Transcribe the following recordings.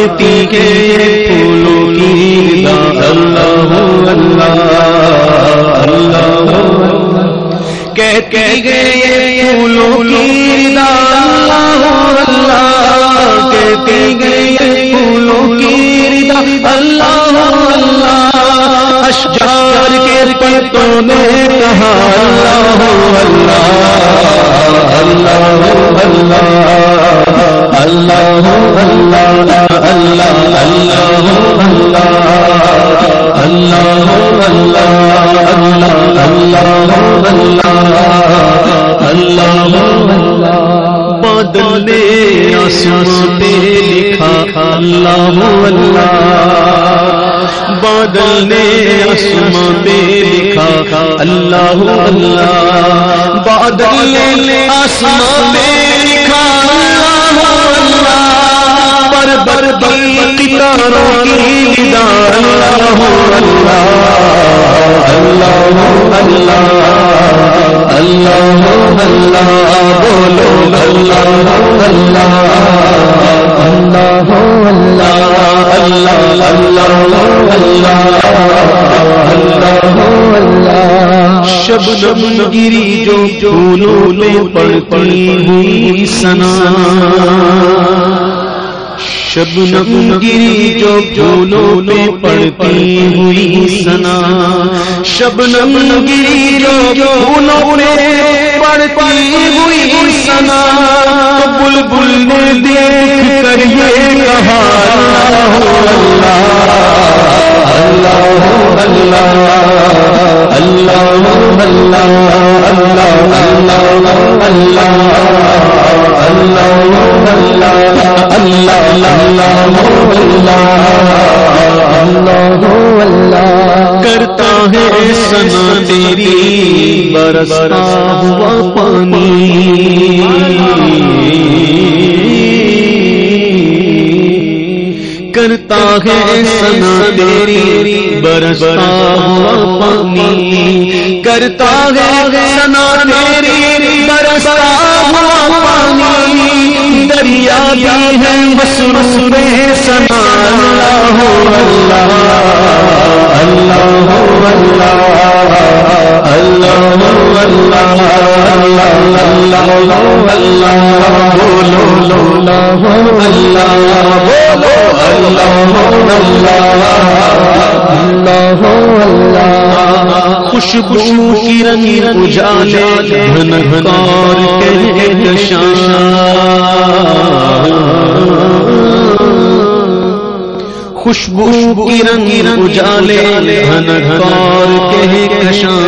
اللہ کہتی ہے پھولوں کی ردا اللہ اللہ اللہ کہتی ہے پھولوں کی ردا اللہ اللہ کہتی ہے پھولوں کی ردا اللہ اللہ اشجار کے پتوں نے کہا۔ اللہ اللہ اللہ اللہ اللہ اللہ اللہ اللہ بادل نے آسمان پہ لکھا اللہ اللہ بادل نے آسمان پہ لکھا اللہ اللہ بادل نے آسمان پہ لکھا کی تاروں کی دیدار اللہ اللہ اللہ اللہ اللہ اللہ اللہ اللہ اللہ اللہ اللہ شبنم گری جو پھولوں میں پڑتی ہوئی سنا شبنم گری جو پھولوں میں پڑتی ہوئی سنا شبنم گری جو پھولوں میں پڑتی ہوئی سنا تو بلبل نے دیکھ کر یہ کہا اللہ اللہ اللہ اللہ اللہ اللہ اللہ کرتا ہے سنا تیری، برستا ہوا پانی۔ کرتا ہے سنا تیری، برستا ہوا پانی۔ کرتا ہے سنا تیری، برستا ہوا بھی ہے مسرور سنا اللہ اللہ اللہ اللہ اللہ اللہ اللہ اللہ اللہ خوشبو کرن اجالے گھن گھنکار خوشبو کرن اجالے گھن گھنکار کے کشاں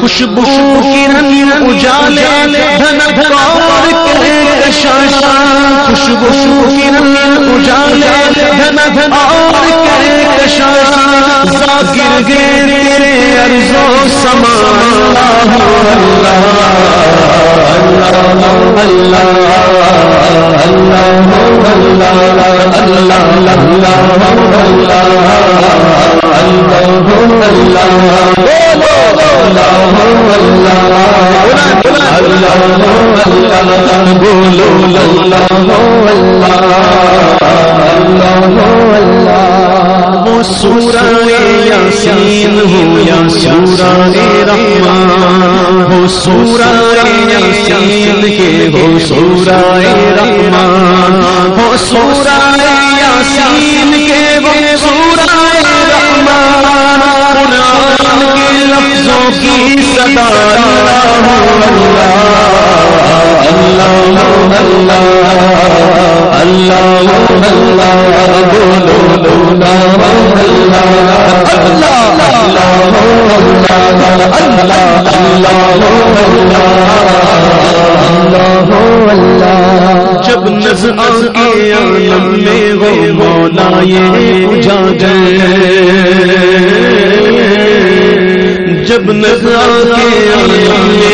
خوشبو کرن اجالے گھن گھنکار کے کشاں خوشبو کرن اجالے گھن گھنکار کے کشاں ذاکر گیر عرض و سما اللہ اللہ اللہ اللہ اللہ اللہ یاسین ہو یا سورہ رحمان ہو سورہ یاسین کے ہو سورہ رحمان ہو سورہ یاسین کے وہ سورہ رحمان قرآن کے لفظوں کی صدا اللہ اللہ اللہ اللہ بولو جب نظر کے عالم میں ہو مولا یہ اجاگر جب نظر کے عالم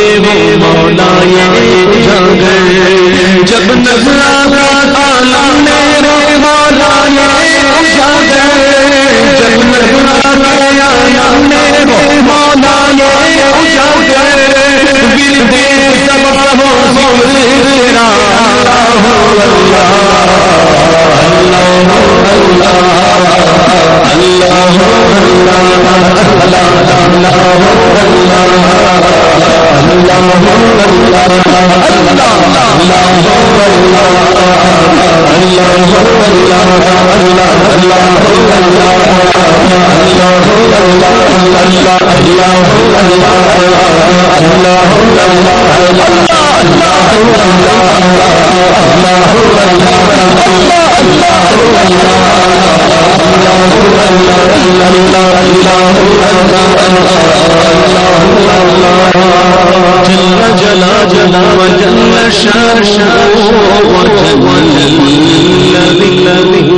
بشر وجل الذي